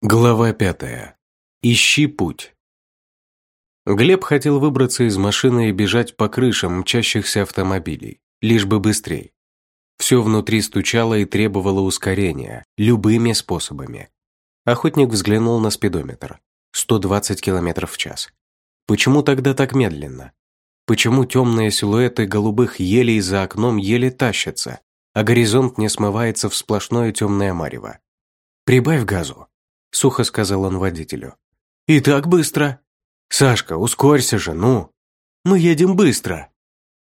Глава пятая. Ищи путь. Глеб хотел выбраться из машины и бежать по крышам мчащихся автомобилей, лишь бы быстрее. Все внутри стучало и требовало ускорения, любыми способами. Охотник взглянул на спидометр. 120 км в час. Почему тогда так медленно? Почему темные силуэты голубых елей за окном еле тащатся, а горизонт не смывается в сплошное темное марево? «Прибавь газу», – сухо сказал он водителю. «И так быстро!» «Сашка, ускорься же, ну!» «Мы едем быстро!»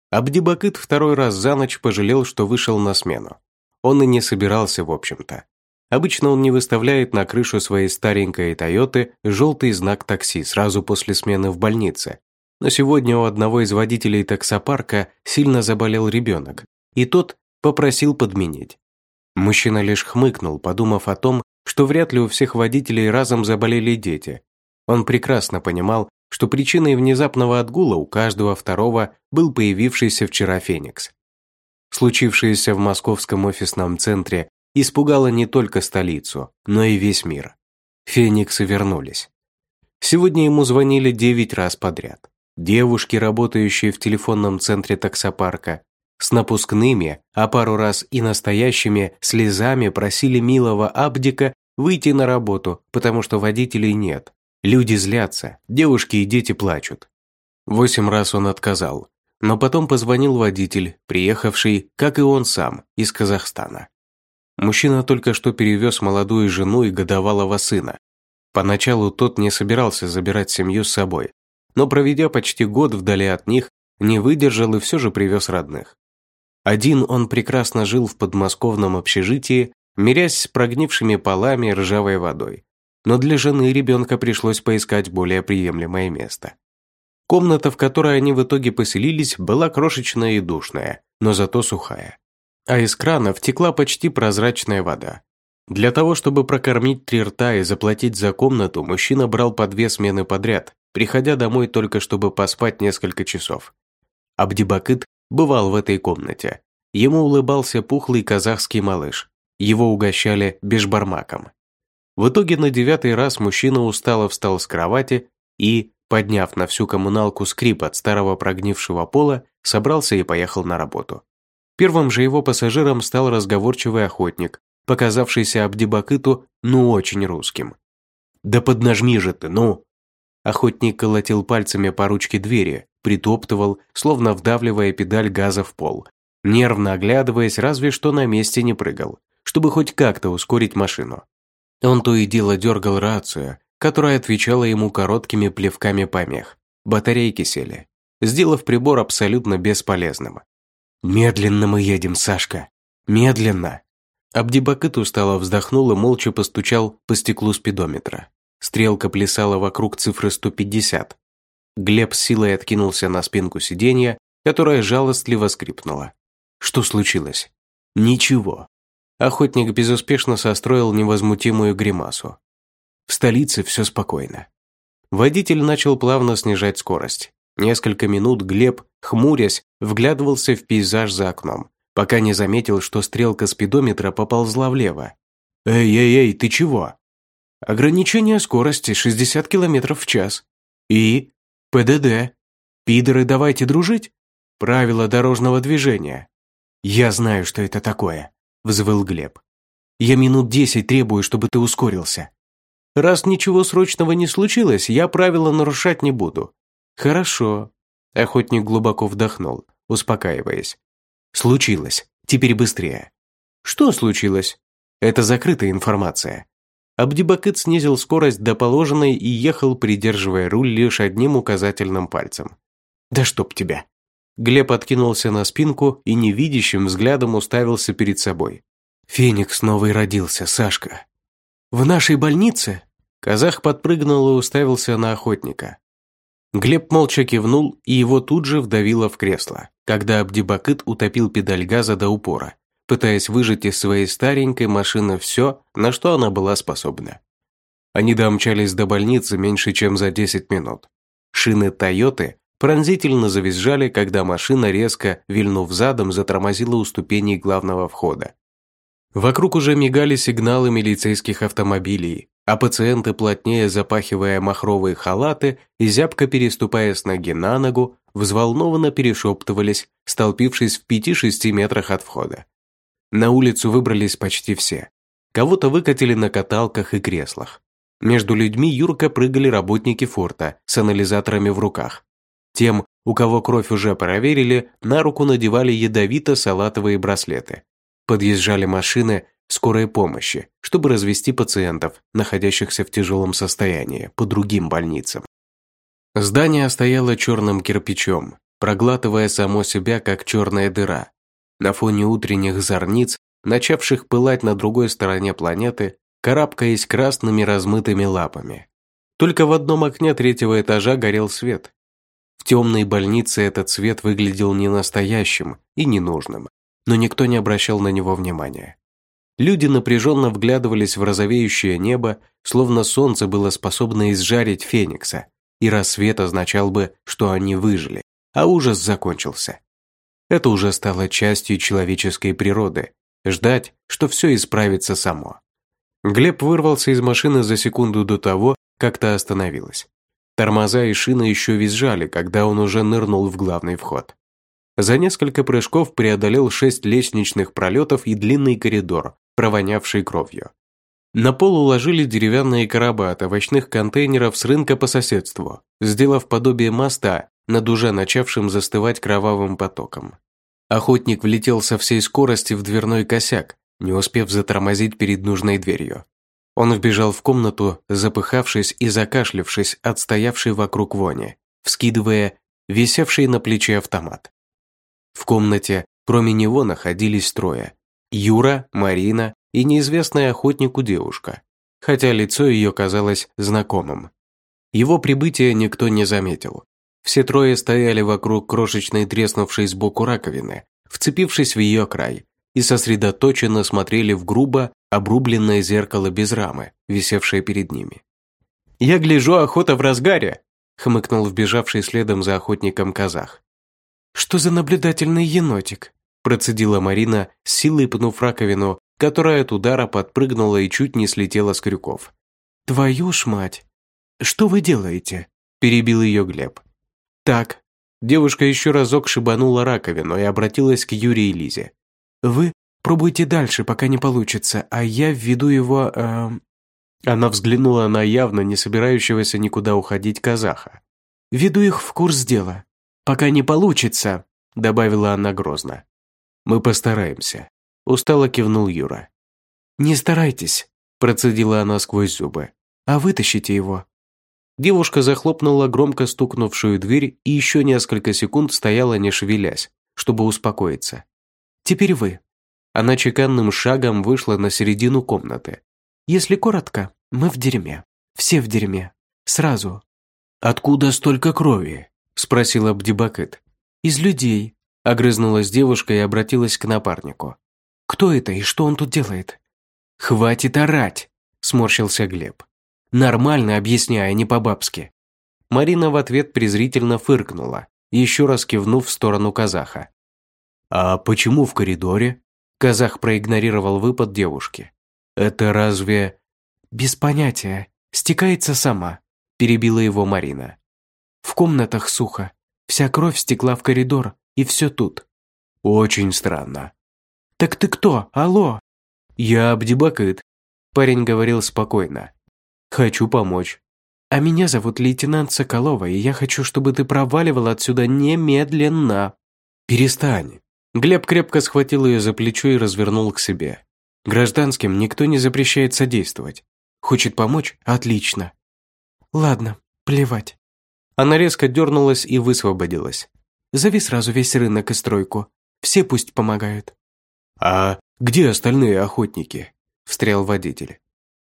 Абдибакыт второй раз за ночь пожалел, что вышел на смену. Он и не собирался, в общем-то. Обычно он не выставляет на крышу своей старенькой «Тойоты» желтый знак такси сразу после смены в больнице. Но сегодня у одного из водителей таксопарка сильно заболел ребенок, и тот попросил подменить. Мужчина лишь хмыкнул, подумав о том, что вряд ли у всех водителей разом заболели дети. Он прекрасно понимал, что причиной внезапного отгула у каждого второго был появившийся вчера Феникс. Случившееся в московском офисном центре испугало не только столицу, но и весь мир. Фениксы вернулись. Сегодня ему звонили девять раз подряд. Девушки, работающие в телефонном центре таксопарка, с напускными, а пару раз и настоящими слезами просили милого Абдика выйти на работу, потому что водителей нет. Люди злятся, девушки и дети плачут. Восемь раз он отказал, но потом позвонил водитель, приехавший, как и он сам, из Казахстана. Мужчина только что перевез молодую жену и годовалого сына. Поначалу тот не собирался забирать семью с собой, но проведя почти год вдали от них, не выдержал и все же привез родных. Один он прекрасно жил в подмосковном общежитии, мирясь с прогнившими полами и ржавой водой. Но для жены и ребенка пришлось поискать более приемлемое место. Комната, в которой они в итоге поселились, была крошечная и душная, но зато сухая. А из кранов текла почти прозрачная вода. Для того, чтобы прокормить три рта и заплатить за комнату, мужчина брал по две смены подряд, приходя домой только чтобы поспать несколько часов. Абдибакыт бывал в этой комнате. Ему улыбался пухлый казахский малыш. Его угощали бешбармаком. В итоге на девятый раз мужчина устало встал с кровати и, подняв на всю коммуналку скрип от старого прогнившего пола, собрался и поехал на работу. Первым же его пассажиром стал разговорчивый охотник, показавшийся Абдибакыту ну очень русским. «Да поднажми же ты, ну!» Охотник колотил пальцами по ручке двери, притоптывал, словно вдавливая педаль газа в пол, нервно оглядываясь, разве что на месте не прыгал, чтобы хоть как-то ускорить машину. Он то и дело дергал рацию, которая отвечала ему короткими плевками помех. Батарейки сели, сделав прибор абсолютно бесполезным. «Медленно мы едем, Сашка! Медленно!» Абдибакыт устало вздохнул и молча постучал по стеклу спидометра. Стрелка плясала вокруг цифры 150. Глеб с силой откинулся на спинку сиденья, которая жалостливо скрипнула. Что случилось? Ничего. Охотник безуспешно состроил невозмутимую гримасу. В столице все спокойно. Водитель начал плавно снижать скорость. Несколько минут Глеб, хмурясь, вглядывался в пейзаж за окном, пока не заметил, что стрелка спидометра поползла влево. «Эй-эй-эй, ты чего?» «Ограничение скорости 60 км в час. И ПДД. Пидоры, давайте дружить. Правила дорожного движения. Я знаю, что это такое, взвыл Глеб. Я минут десять требую, чтобы ты ускорился. Раз ничего срочного не случилось, я правила нарушать не буду. Хорошо. Охотник глубоко вдохнул, успокаиваясь. Случилось. Теперь быстрее. Что случилось? Это закрытая информация. Абдибакыт снизил скорость до положенной и ехал, придерживая руль лишь одним указательным пальцем. «Да чтоб тебя!» Глеб откинулся на спинку и невидящим взглядом уставился перед собой. «Феникс новый родился, Сашка». «В нашей больнице?» Казах подпрыгнул и уставился на охотника. Глеб молча кивнул, и его тут же вдавило в кресло, когда Абдибакыт утопил педаль газа до упора пытаясь выжать из своей старенькой машины все, на что она была способна. Они домчались до больницы меньше, чем за 10 минут. Шины «Тойоты» пронзительно завизжали, когда машина, резко вильнув задом, затормозила у ступеней главного входа. Вокруг уже мигали сигналы милицейских автомобилей, а пациенты, плотнее запахивая махровые халаты и зябко переступая с ноги на ногу, взволнованно перешептывались, столпившись в пяти-шести метрах от входа. На улицу выбрались почти все. Кого-то выкатили на каталках и креслах. Между людьми Юрка прыгали работники форта с анализаторами в руках. Тем, у кого кровь уже проверили, на руку надевали ядовито-салатовые браслеты. Подъезжали машины скорой помощи, чтобы развести пациентов, находящихся в тяжелом состоянии, по другим больницам. Здание стояло черным кирпичом, проглатывая само себя, как черная дыра. На фоне утренних зорниц, начавших пылать на другой стороне планеты, карабкаясь красными размытыми лапами. Только в одном окне третьего этажа горел свет. В темной больнице этот свет выглядел ненастоящим и ненужным, но никто не обращал на него внимания. Люди напряженно вглядывались в розовеющее небо, словно солнце было способно изжарить феникса, и рассвет означал бы, что они выжили, а ужас закончился. Это уже стало частью человеческой природы – ждать, что все исправится само. Глеб вырвался из машины за секунду до того, как та остановилась. Тормоза и шины еще визжали, когда он уже нырнул в главный вход. За несколько прыжков преодолел шесть лестничных пролетов и длинный коридор, провонявший кровью. На пол уложили деревянные короба от овощных контейнеров с рынка по соседству, сделав подобие моста над уже начавшим застывать кровавым потоком. Охотник влетел со всей скорости в дверной косяк, не успев затормозить перед нужной дверью. Он вбежал в комнату, запыхавшись и закашлявшись от стоявшей вокруг вони, вскидывая висевший на плече автомат. В комнате, кроме него, находились трое. Юра, Марина и неизвестная охотнику девушка, хотя лицо ее казалось знакомым. Его прибытие никто не заметил. Все трое стояли вокруг крошечной треснувшей сбоку раковины, вцепившись в ее край, и сосредоточенно смотрели в грубо обрубленное зеркало без рамы, висевшее перед ними. «Я гляжу, охота в разгаре!» — хмыкнул вбежавший следом за охотником казах. «Что за наблюдательный енотик?» — процедила Марина, с силой пнув раковину, которая от удара подпрыгнула и чуть не слетела с крюков. «Твою ж мать! Что вы делаете?» – перебил ее Глеб. «Так». Девушка еще разок шибанула раковину и обратилась к Юрию и Лизе. Вы пробуйте дальше, пока не получится, а я введу его...» э... Она взглянула на явно не собирающегося никуда уходить казаха. «Веду их в курс дела. Пока не получится», — добавила она грозно. «Мы постараемся», — устало кивнул Юра. «Не старайтесь», — процедила она сквозь зубы, «а вытащите его». Девушка захлопнула громко стукнувшую дверь и еще несколько секунд стояла не шевелясь, чтобы успокоиться. Теперь вы». Она чеканным шагом вышла на середину комнаты. «Если коротко, мы в дерьме. Все в дерьме. Сразу». «Откуда столько крови?» – спросила Бдибакет. «Из людей», – огрызнулась девушка и обратилась к напарнику. «Кто это и что он тут делает?» «Хватит орать!» – сморщился Глеб. «Нормально объясняя, не по-бабски». Марина в ответ презрительно фыркнула, еще раз кивнув в сторону казаха. «А почему в коридоре?» Казах проигнорировал выпад девушки. «Это разве...» «Без понятия. Стекается сама», – перебила его Марина. «В комнатах сухо. Вся кровь стекла в коридор, и все тут». «Очень странно». «Так ты кто? Алло?» «Я Абдибакыт», – парень говорил спокойно. «Хочу помочь». «А меня зовут лейтенант Соколова, и я хочу, чтобы ты проваливал отсюда немедленно». «Перестань», Глеб крепко схватил ее за плечо и развернул к себе. Гражданским никто не запрещает содействовать. Хочет помочь? Отлично. Ладно, плевать. Она резко дернулась и высвободилась. Зови сразу весь рынок и стройку. Все пусть помогают. А где остальные охотники? Встрял водитель.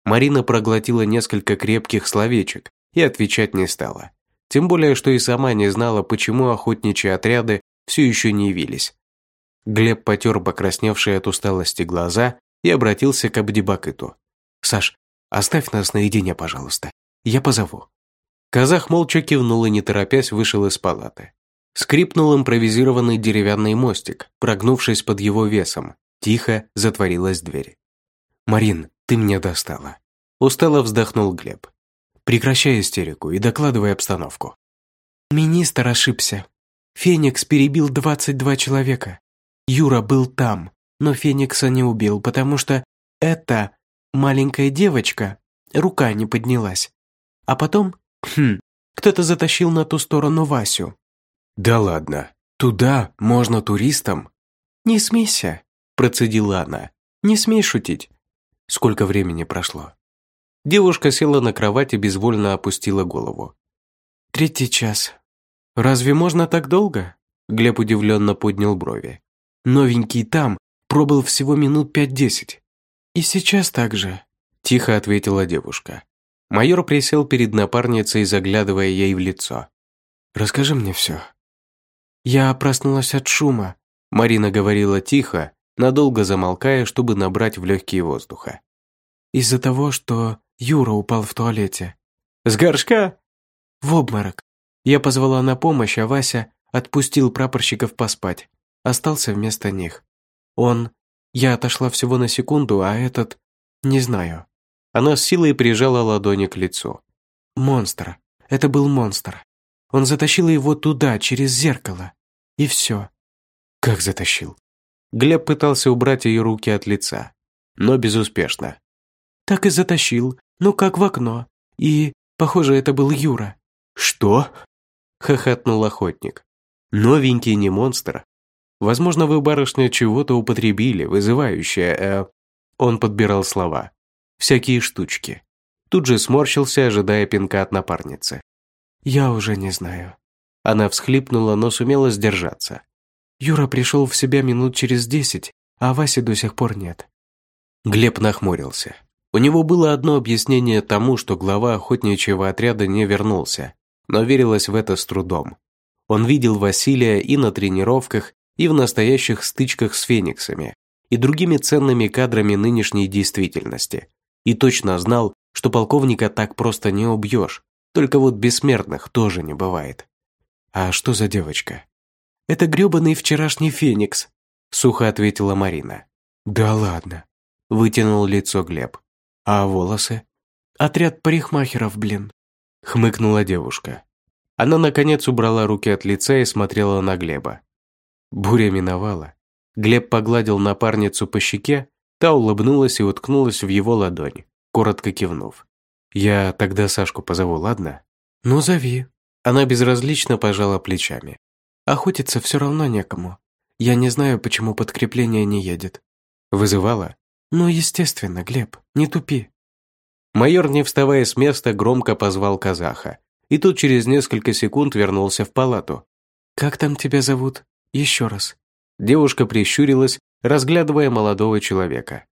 Марина проглотила несколько крепких словечек и отвечать не стала. Тем более, что и сама не знала, почему охотничьи отряды все еще не явились. Глеб потер покрасневшие от усталости глаза и обратился к Абдибакыту. «Саш, оставь нас наедине, пожалуйста. Я позову». Казах молча кивнул и, не торопясь, вышел из палаты. Скрипнул импровизированный деревянный мостик, прогнувшись под его весом. Тихо затворилась дверь. «Марин, ты меня достала». Устало вздохнул Глеб. «Прекращай истерику и докладывай обстановку». Министр ошибся. Феникс перебил 22 человека. Юра был там, но Феникса не убил, потому что эта маленькая девочка, рука не поднялась. А потом, хм, кто-то затащил на ту сторону Васю. «Да ладно, туда можно туристам?» «Не смейся», – процедила она. «Не смей шутить». Сколько времени прошло? Девушка села на кровать и безвольно опустила голову. «Третий час». «Разве можно так долго?» Глеб удивленно поднял брови. «Новенький там пробыл всего минут пять-десять». «И сейчас так же», – тихо ответила девушка. Майор присел перед напарницей, заглядывая ей в лицо. «Расскажи мне все». «Я проснулась от шума», – Марина говорила тихо, надолго замолкая, чтобы набрать в легкие воздуха. «Из-за того, что Юра упал в туалете». «С горшка?» «В обморок. Я позвала на помощь, а Вася отпустил прапорщиков поспать. Остался вместо них. Он... Я отошла всего на секунду, а этот... Не знаю». Она с силой прижала ладони к лицу. «Монстр. Это был монстр. Он затащил его туда, через зеркало. И все». «Как затащил?» Глеб пытался убрать ее руки от лица, но безуспешно. «Так и затащил. Ну, как в окно. И, похоже, это был Юра». «Что?» – хохотнул охотник. «Новенький не монстр. Возможно, вы, барышня, чего-то употребили, вызывающее, э...» Он подбирал слова. «Всякие штучки». Тут же сморщился, ожидая пинка от напарницы. «Я уже не знаю». Она всхлипнула, но сумела сдержаться. Юра пришел в себя минут через десять, а Васи до сих пор нет». Глеб нахмурился. У него было одно объяснение тому, что глава охотничьего отряда не вернулся, но верилось в это с трудом. Он видел Василия и на тренировках, и в настоящих стычках с фениксами, и другими ценными кадрами нынешней действительности, и точно знал, что полковника так просто не убьешь, только вот бессмертных тоже не бывает. А что за девочка? «Это грёбаный вчерашний феникс», — сухо ответила Марина. «Да ладно», — вытянул лицо Глеб. «А волосы?» «Отряд парикмахеров, блин», — хмыкнула девушка. Она, наконец, убрала руки от лица и смотрела на Глеба. Буря миновала. Глеб погладил напарницу по щеке, та улыбнулась и уткнулась в его ладонь, коротко кивнув. «Я тогда Сашку позову, ладно?» «Ну, зови». Она безразлично пожала плечами. Охотиться все равно некому. Я не знаю, почему подкрепление не едет. Вызывала? Ну, естественно, Глеб, не тупи. Майор, не вставая с места, громко позвал казаха. И тут через несколько секунд вернулся в палату. «Как там тебя зовут? Еще раз». Девушка прищурилась, разглядывая молодого человека.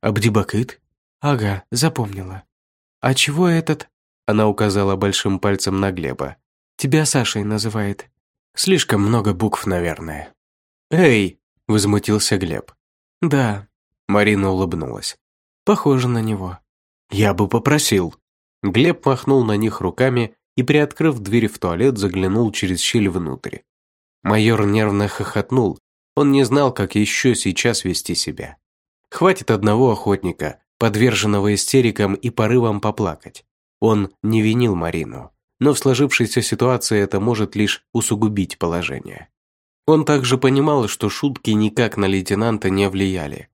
«Абдибакыт?» «Ага, запомнила». «А чего этот?» Она указала большим пальцем на Глеба. «Тебя Сашей называет». Слишком много букв, наверное. «Эй!» – возмутился Глеб. «Да». Марина улыбнулась. «Похоже на него». «Я бы попросил». Глеб махнул на них руками и, приоткрыв дверь в туалет, заглянул через щель внутрь. Майор нервно хохотнул. Он не знал, как еще сейчас вести себя. Хватит одного охотника, подверженного истерикам и порывам поплакать. Он не винил Марину но в сложившейся ситуации это может лишь усугубить положение. Он также понимал, что шутки никак на лейтенанта не влияли.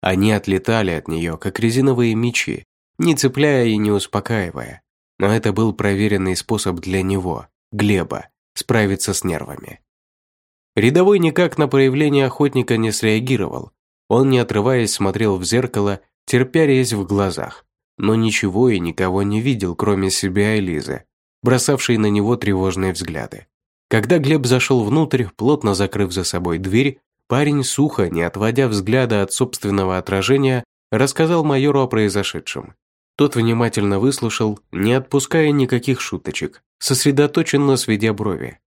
Они отлетали от нее, как резиновые мечи, не цепляя и не успокаивая. Но это был проверенный способ для него, Глеба, справиться с нервами. Рядовой никак на проявление охотника не среагировал. Он, не отрываясь, смотрел в зеркало, терпя резь в глазах, но ничего и никого не видел, кроме себя и Лизы, бросавший на него тревожные взгляды. Когда Глеб зашел внутрь, плотно закрыв за собой дверь, парень сухо, не отводя взгляда от собственного отражения, рассказал майору о произошедшем. Тот внимательно выслушал, не отпуская никаких шуточек, сосредоточенно сведя брови.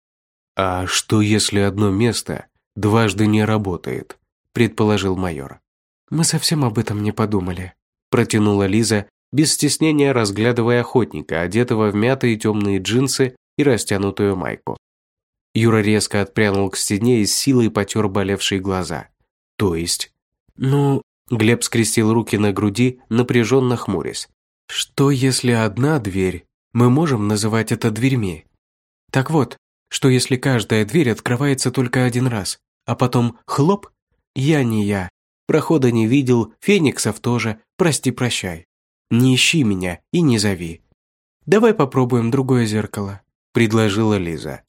«А что, если одно место дважды не работает?» – предположил майор. «Мы совсем об этом не подумали», – протянула Лиза, без стеснения разглядывая охотника, одетого в мятые темные джинсы и растянутую майку. Юра резко отпрянул к стене и с силой потер болевшие глаза. То есть? Ну, Глеб скрестил руки на груди, напряженно хмурясь. Что если одна дверь, мы можем называть это дверьми? Так вот, что если каждая дверь открывается только один раз, а потом хлоп, я не я, прохода не видел, фениксов тоже, прости-прощай. Не ищи меня и не зови. Давай попробуем другое зеркало, предложила Лиза.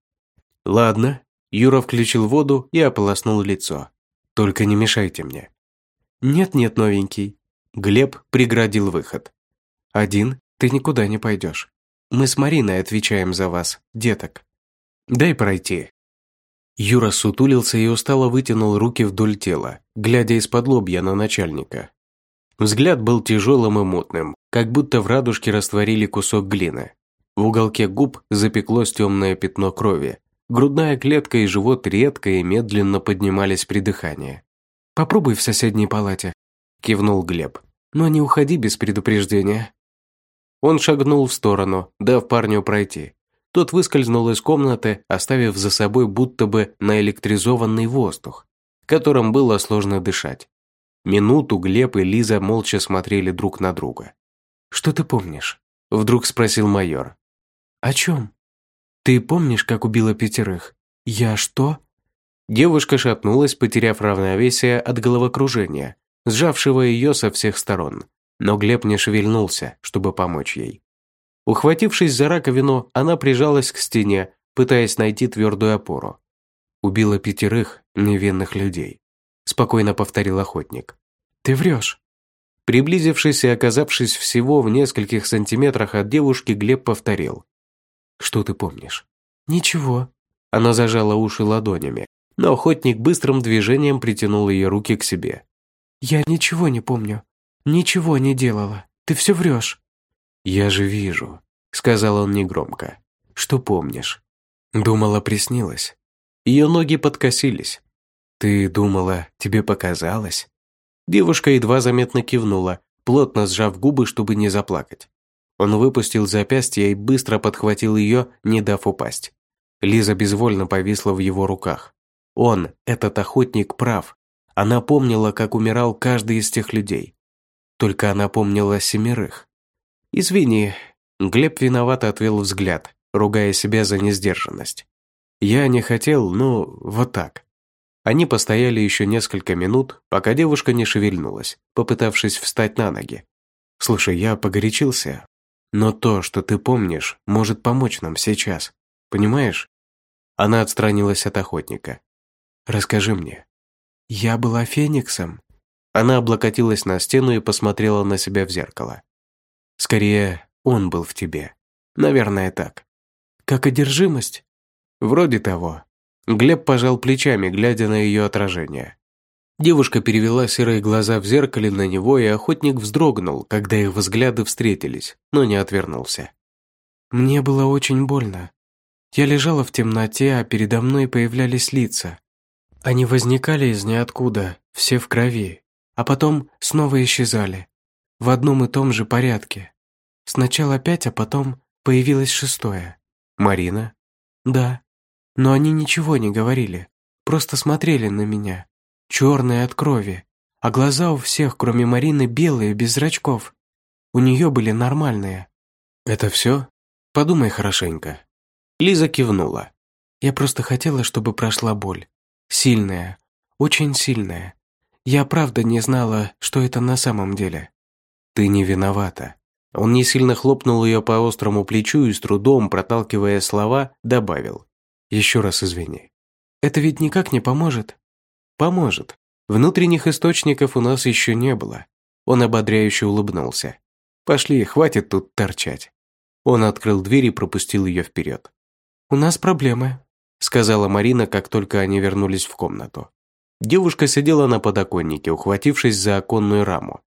Ладно, Юра включил воду и ополоснул лицо. Только не мешайте мне. Нет-нет, новенький. Глеб преградил выход. Один, ты никуда не пойдешь. Мы с Мариной отвечаем за вас, деток. Дай пройти». Юра сутулился и устало вытянул руки вдоль тела, глядя из-под лобья на начальника. Взгляд был тяжелым и мутным, как будто в радужке растворили кусок глины. В уголке губ запеклось темное пятно крови. Грудная клетка и живот редко и медленно поднимались при дыхании. «Попробуй в соседней палате», – кивнул Глеб. «Но не уходи без предупреждения». Он шагнул в сторону, дав парню пройти. Тот выскользнул из комнаты, оставив за собой будто бы наэлектризованный воздух, которым было сложно дышать. Минуту Глеб и Лиза молча смотрели друг на друга. «Что ты помнишь?» – вдруг спросил майор. «О чем?» «Ты помнишь, как убила пятерых?» «Я что?» Девушка шатнулась, потеряв равновесие от головокружения, сжавшего ее со всех сторон, но Глеб не шевельнулся, чтобы помочь ей. Ухватившись за раковину, она прижалась к стене, пытаясь найти твердую опору. «Убила пятерых невинных людей», – спокойно повторил охотник. «Ты врешь». Приблизившись и оказавшись всего в нескольких сантиметрах от девушки, Глеб повторил. «Что ты помнишь?» «Ничего». Она зажала уши ладонями, но охотник быстрым движением притянул ее руки к себе. «Я ничего не помню. Ничего не делала. Ты все врешь». «Я же вижу», — сказал он негромко. «Что помнишь?» Думала, приснилось. Ее ноги подкосились. «Ты думала, тебе показалось?» Девушка едва заметно кивнула, плотно сжав губы, чтобы не заплакать. Он выпустил запястье и быстро подхватил ее, не дав упасть. Лиза безвольно повисла в его руках. Он, этот охотник, прав. Она помнила, как умирал каждый из тех людей. Только она помнила семерых. «Извини». Глеб виновато отвел взгляд, ругая себя за несдержанность. «Я не хотел, ну, вот так». Они постояли еще несколько минут, пока девушка не шевельнулась, попытавшись встать на ноги. «Слушай, я погорячился, но то, что ты помнишь, может помочь нам сейчас. Понимаешь?» Она отстранилась от охотника. «Расскажи мне». «Я была фениксом», она облокотилась на стену и посмотрела на себя в зеркало. Скорее, он был в тебе. Наверное, так. Как одержимость? Вроде того. Глеб пожал плечами, глядя на ее отражение. Девушка перевела серые глаза в зеркале на него, и охотник вздрогнул, когда их взгляды встретились, но не отвернулся. «Мне было очень больно. Я лежала в темноте, а передо мной появлялись лица. Они возникали из ниоткуда, все в крови, а потом снова исчезали. В одном и том же порядке. Сначала пять, а потом появилось шестое. Марина? Да. Но они ничего не говорили, просто смотрели на меня. Черные от крови, а глаза у всех, кроме Марины, белые, без зрачков. У нее были нормальные. «Это все? Подумай хорошенько». Лиза кивнула. «Я просто хотела, чтобы прошла боль. Сильная, очень сильная. Я правда не знала, что это на самом деле. Ты не виновата. Он не сильно хлопнул ее по острому плечу и с трудом, проталкивая слова, добавил. Еще раз извини. Это ведь никак не поможет. Поможет. Внутренних источников у нас еще не было. Он ободряюще улыбнулся. Пошли, хватит тут торчать. Он открыл дверь и пропустил ее вперед. «У нас проблемы», — сказала Марина, как только они вернулись в комнату. Девушка сидела на подоконнике, ухватившись за оконную раму.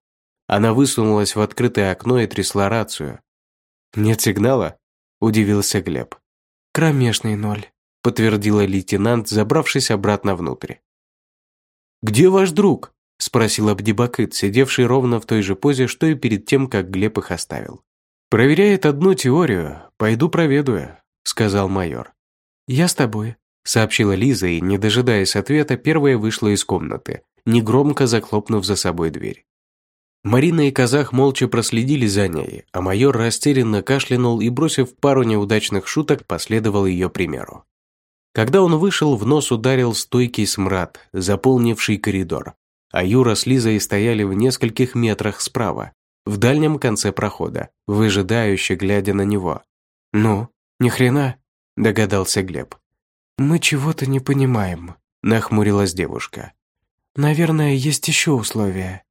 Она высунулась в открытое окно и трясла рацию. «Нет сигнала?» – удивился Глеб. «Кромешный ноль», – подтвердила лейтенант, забравшись обратно внутрь. «Где ваш друг?» – спросил Абдибакыт, сидевший ровно в той же позе, что и перед тем, как Глеб их оставил. «Проверяет одну теорию, пойду проведаю», – сказал майор. «Я с тобой», сообщила Лиза и, не дожидаясь ответа, первая вышла из комнаты, негромко захлопнув за собой дверь. Марина и казах молча проследили за ней, а майор растерянно кашлянул и, бросив пару неудачных шуток, последовал ее примеру. Когда он вышел, в нос ударил стойкий смрад, заполнивший коридор, а Юра с Лизой стояли в нескольких метрах справа, в дальнем конце прохода, выжидающе глядя на него. «Ну, ни хрена», – догадался Глеб. «Мы чего-то не понимаем», – нахмурилась девушка. «Наверное, есть еще условия».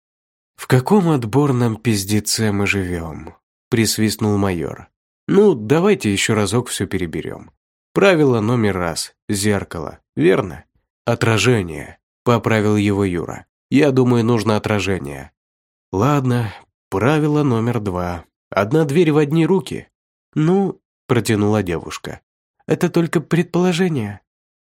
«В каком отборном пиздеце мы живем?» – присвистнул майор. «Ну, давайте еще разок все переберем. Правило номер раз – зеркало, верно? Отражение», – поправил его Юра. Я думаю, нужно отражение. Ладно, правило номер два. Одна дверь в одни руки. Ну, протянула девушка. Это только предположение.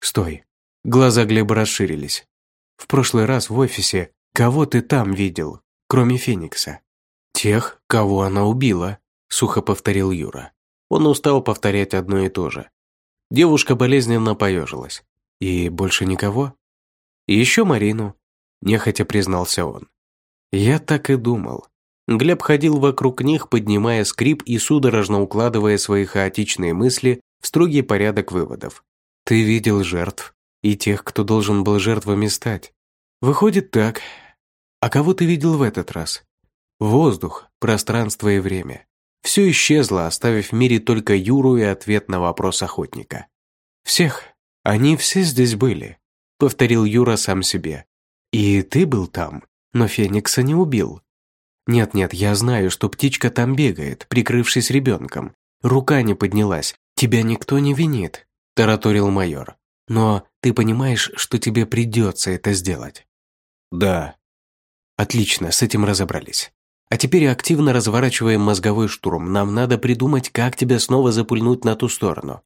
Стой. Глаза Глеба расширились. В прошлый раз в офисе кого ты там видел, кроме Феникса? Тех, кого она убила, сухо повторил Юра. Он устал повторять одно и то же. Девушка болезненно поежилась. И больше никого? И еще Марину, нехотя признался он. Я так и думал. Глеб ходил вокруг них, поднимая скрип и судорожно укладывая свои хаотичные мысли в строгий порядок выводов. Ты видел жертв и тех, кто должен был жертвами стать. Выходит так. А кого ты видел в этот раз? Воздух, пространство и время. Все исчезло, оставив в мире только Юру и ответ на вопрос охотника. «Всех. Они все здесь были», — повторил Юра сам себе. «И ты был там, но Феникса не убил». «Нет-нет, я знаю, что птичка там бегает, прикрывшись ребенком. Рука не поднялась, тебя никто не винит», – тараторил майор. «Но ты понимаешь, что тебе придется это сделать?» «Да». «Отлично, с этим разобрались. А теперь активно разворачиваем мозговой штурм. Нам надо придумать, как тебя снова запульнуть на ту сторону.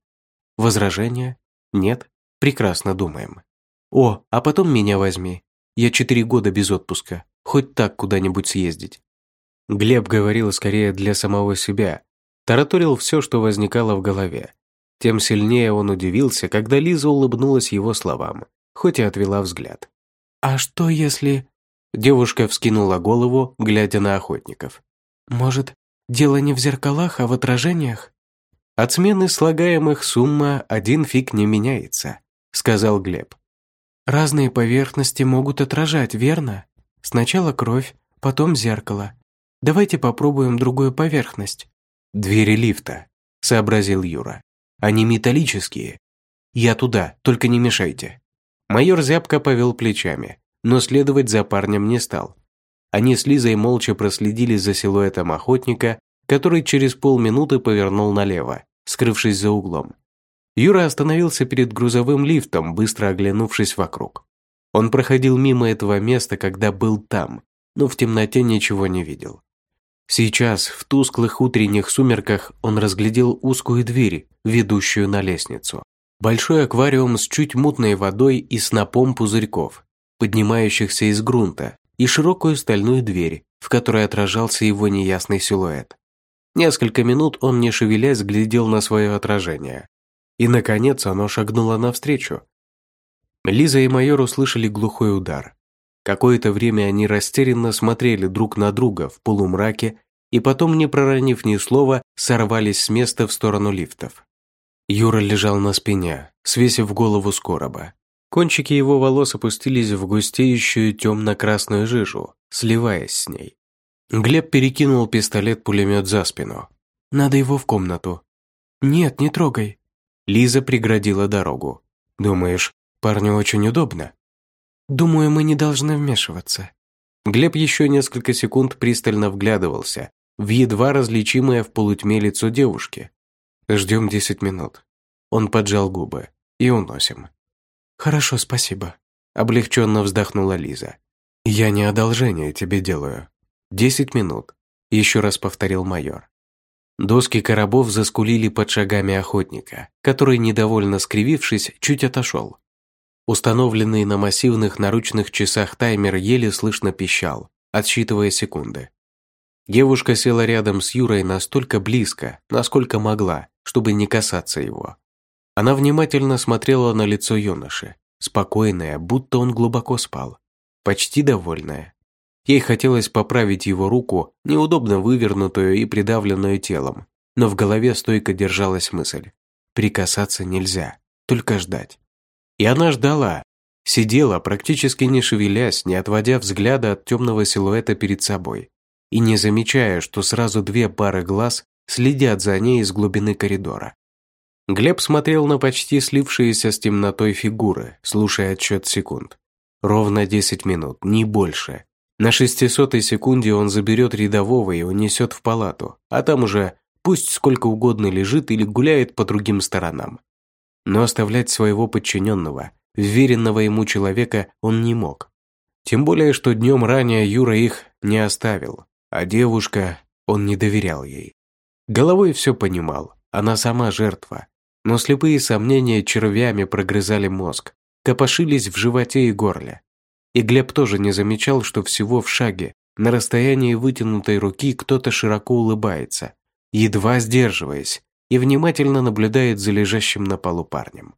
Возражения? Нет? Прекрасно думаем. О, а потом меня возьми. Я четыре года без отпуска. Хоть так куда-нибудь съездить». Глеб говорил скорее для самого себя. Тараторил все, что возникало в голове. Тем сильнее он удивился, когда Лиза улыбнулась его словам, хоть и отвела взгляд. «А что если...» Девушка вскинула голову, глядя на охотников. «Может, дело не в зеркалах, а в отражениях?» «От смены слагаемых сумма один фиг не меняется», — сказал Глеб. Разные поверхности могут отражать, верно? Сначала кровь, потом зеркало. Давайте попробуем другую поверхность. Двери лифта, сообразил Юра. Они металлические. Я туда, только не мешайте. Майор зябко повел плечами, но следовать за парнем не стал. Они с Лизой молча проследили за силуэтом охотника, который через полминуты повернул налево, скрывшись за углом. Юра остановился перед грузовым лифтом, быстро оглянувшись вокруг. Он проходил мимо этого места, когда был там, но в темноте ничего не видел. Сейчас, в тусклых утренних сумерках, он разглядел узкую дверь, ведущую на лестницу. Большой аквариум с чуть мутной водой и снопом пузырьков, поднимающихся из грунта, и широкую стальную дверь, в которой отражался его неясный силуэт. Несколько минут он, не шевелясь, глядел на свое отражение. И, наконец, оно шагнуло навстречу. Лиза и майор услышали глухой удар. Какое-то время они растерянно смотрели друг на друга в полумраке и потом, не проронив ни слова, сорвались с места в сторону лифтов. Юра лежал на спине, свесив голову с короба. Кончики его волос опустились в густеющую темно-красную жижу, сливаясь с ней. Глеб перекинул пистолет-пулемет за спину. «Надо его в комнату». «Нет, не трогай», Лиза преградила дорогу. «Думаешь, парню очень удобно?» «Думаю, мы не должны вмешиваться». Глеб еще несколько секунд пристально вглядывался в едва различимое в полутьме лицо девушки. «Ждем десять минут». Он поджал губы. «И уносим». «Хорошо, спасибо», – облегченно вздохнула Лиза. «Я не одолжение тебе делаю. Десять минут», – еще раз повторил майор. Доски коробов заскулили под шагами охотника, который, недовольно скривившись, чуть отошел. Установленный на массивных наручных часах таймер еле слышно пищал, отсчитывая секунды. Девушка села рядом с Юрой настолько близко, насколько могла, чтобы не касаться его. Она внимательно смотрела на лицо юноши, спокойное, будто он глубоко спал, почти довольная. Ей хотелось поправить его руку, неудобно вывернутую и придавленную телом, но в голове стойко держалась мысль. Прикасаться нельзя, только ждать. И она ждала, сидела, практически не шевелясь, не отводя взгляда от темного силуэта перед собой, и не замечая, что сразу две пары глаз следят за ней из глубины коридора. Глеб смотрел на почти слившиеся с темнотой фигуры, слушая отсчет секунд. Ровно 10 минут, не больше. На шестисотой секунде он заберет рядового и унесет в палату, а там уже пусть сколько угодно лежит или гуляет по другим сторонам. Но оставлять своего подчиненного, веренного ему человека, он не мог. Тем более, что днем ранее Юра их не оставил, а девушка, он не доверял ей. Головой все понимал, она сама жертва, но слепые сомнения червями прогрызали мозг, копошились в животе и горле. И Глеб тоже не замечал, что всего в шаге, на расстоянии вытянутой руки кто-то широко улыбается, едва сдерживаясь, и внимательно наблюдает за лежащим на полу парнем.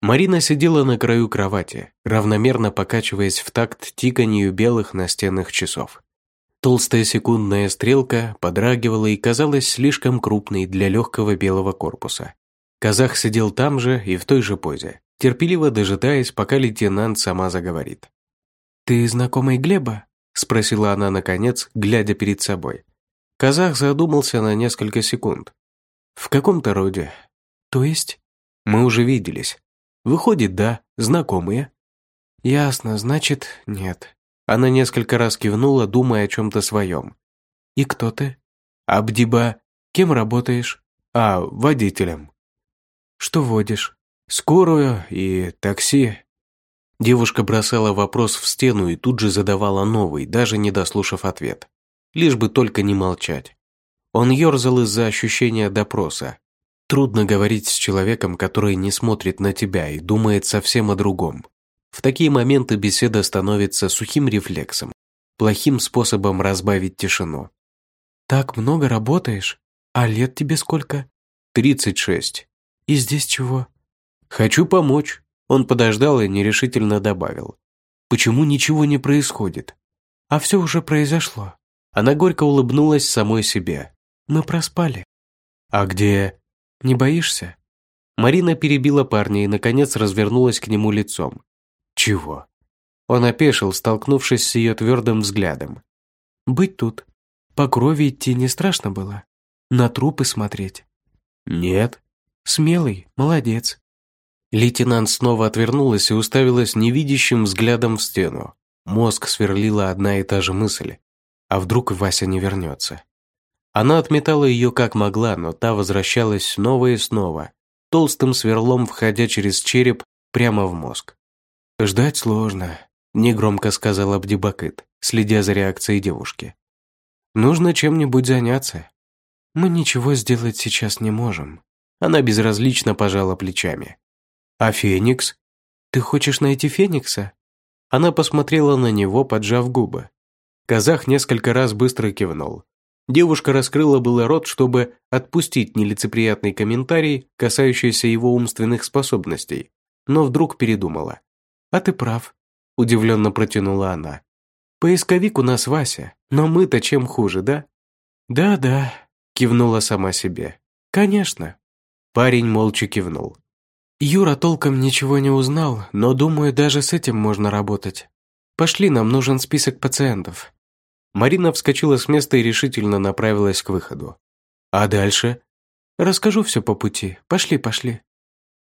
Марина сидела на краю кровати, равномерно покачиваясь в такт тиканью белых настенных часов. Толстая секундная стрелка подрагивала и казалась слишком крупной для легкого белого корпуса. Казах сидел там же и в той же позе, терпеливо дожидаясь, пока лейтенант сама заговорит. «Ты знакомый Глеба?» – спросила она наконец, глядя перед собой. Казах задумался на несколько секунд. «В каком-то роде. То есть?» «Мы уже виделись. Выходит, да, знакомые». «Ясно, значит, нет». Она несколько раз кивнула, думая о чем-то своем. «И кто ты?» «Абдиба. Кем работаешь?» «А, водителем». «Что водишь?» «Скорую и такси». Девушка бросала вопрос в стену и тут же задавала новый, даже не дослушав ответ. Лишь бы только не молчать. Он ерзал из-за ощущения допроса. Трудно говорить с человеком, который не смотрит на тебя и думает совсем о другом. В такие моменты беседа становится сухим рефлексом, плохим способом разбавить тишину. «Так много работаешь? А лет тебе сколько?» «Тридцать шесть». «И здесь чего?» «Хочу помочь», – он подождал и нерешительно добавил. «Почему ничего не происходит?» «А все уже произошло». Она горько улыбнулась самой себе. «Мы проспали». «А где?» «Не боишься?» Марина перебила парня и, наконец, развернулась к нему лицом. «Чего?» Он опешил, столкнувшись с ее твердым взглядом. «Быть тут. По крови идти не страшно было. На трупы смотреть». «Нет». «Смелый, молодец. Лейтенант снова отвернулась и уставилась невидящим взглядом в стену. Мозг сверлила одна и та же мысль. А вдруг Вася не вернется? Она отметала ее как могла, но та возвращалась снова и снова, толстым сверлом входя через череп прямо в мозг. «Ждать сложно», – негромко сказал Абдибакыт, следя за реакцией девушки. «Нужно чем-нибудь заняться. Мы ничего сделать сейчас не можем». Она безразлично пожала плечами. «А Феникс? Ты хочешь найти Феникса?» Она посмотрела на него, поджав губы. Казах несколько раз быстро кивнул. Девушка раскрыла было рот, чтобы отпустить нелицеприятный комментарий, касающийся его умственных способностей, но вдруг передумала. «А ты прав», – удивленно протянула она. «Поисковик у нас Вася, но мы-то чем хуже, да?» «Да-да», – кивнула сама себе. «Конечно». Парень молча кивнул. Юра толком ничего не узнал, но думаю, даже с этим можно работать. Пошли, нам нужен список пациентов. Марина вскочила с места и решительно направилась к выходу. А дальше? Расскажу все по пути. Пошли, пошли.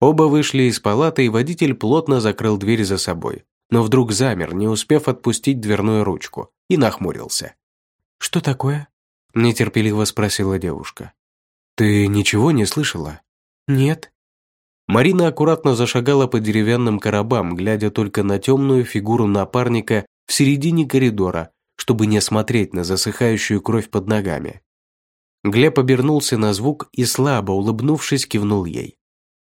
Оба вышли из палаты, и водитель плотно закрыл дверь за собой, но вдруг замер, не успев отпустить дверную ручку, и нахмурился. «Что такое?» – нетерпеливо спросила девушка. «Ты ничего не слышала?» «Нет», Марина аккуратно зашагала по деревянным коробам, глядя только на темную фигуру напарника в середине коридора, чтобы не смотреть на засыхающую кровь под ногами. Глеб обернулся на звук и, слабо улыбнувшись, кивнул ей.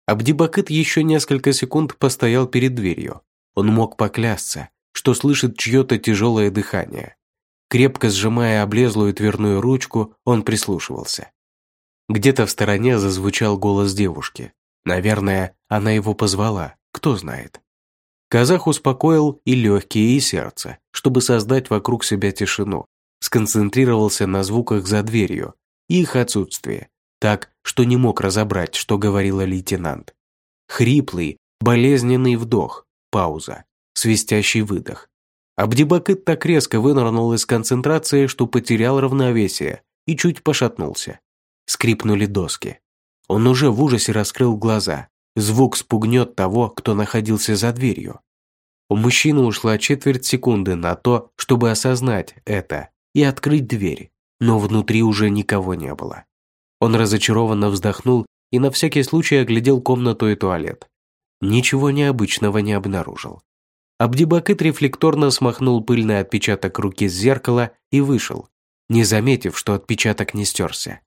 Абдибакыт еще несколько секунд постоял перед дверью. Он мог поклясться, что слышит чье-то тяжелое дыхание. Крепко сжимая облезлую дверную ручку, он прислушивался. Где-то в стороне зазвучал голос девушки. Наверное, она его позвала, кто знает. Казах успокоил и легкие, и сердце, чтобы создать вокруг себя тишину. Сконцентрировался на звуках за дверью и их отсутствии, так, что не мог разобрать, что говорила лейтенант. Хриплый, болезненный вдох, пауза, свистящий выдох. Абдибакыт так резко вынырнул из концентрации, что потерял равновесие и чуть пошатнулся. Скрипнули доски. Он уже в ужасе раскрыл глаза. Звук спугнет того, кто находился за дверью. У мужчины ушла четверть секунды на то, чтобы осознать это и открыть дверь, но внутри уже никого не было. Он разочарованно вздохнул и на всякий случай оглядел комнату и туалет. Ничего необычного не обнаружил. Абдибакыт рефлекторно смахнул пыльный отпечаток руки с зеркала и вышел, не заметив, что отпечаток не стерся.